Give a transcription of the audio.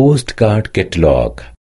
postcard catalog